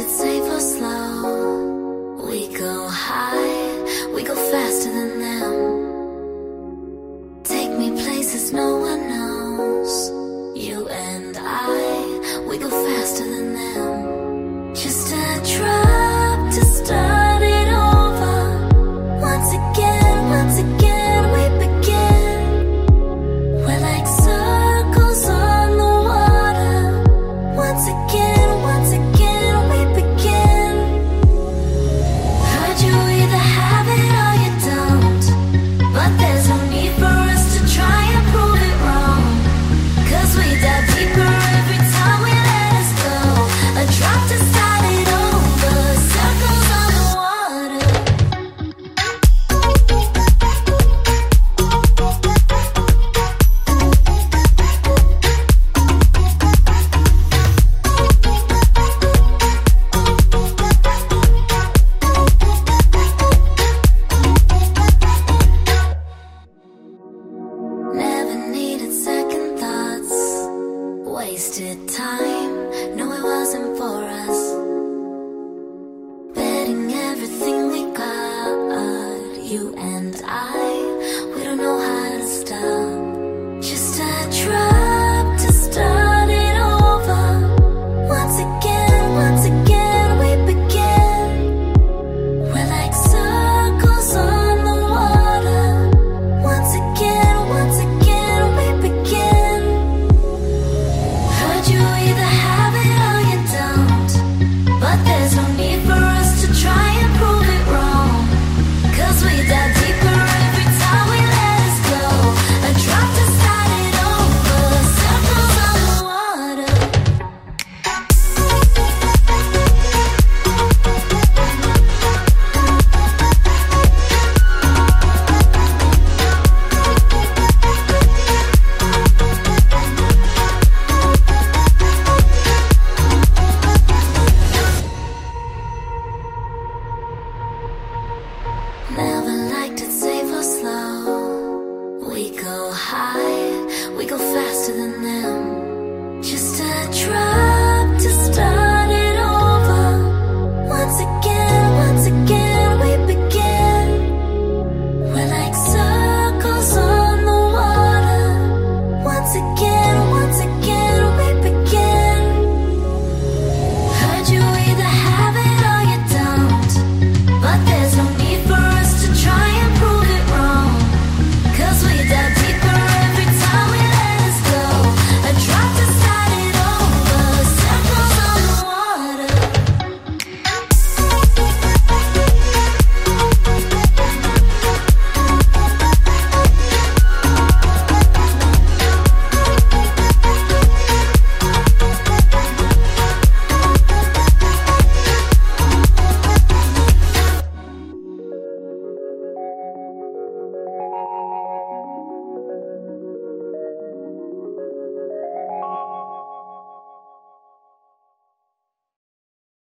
it safe or slow. We go high, we go fast. You and I. we go fast.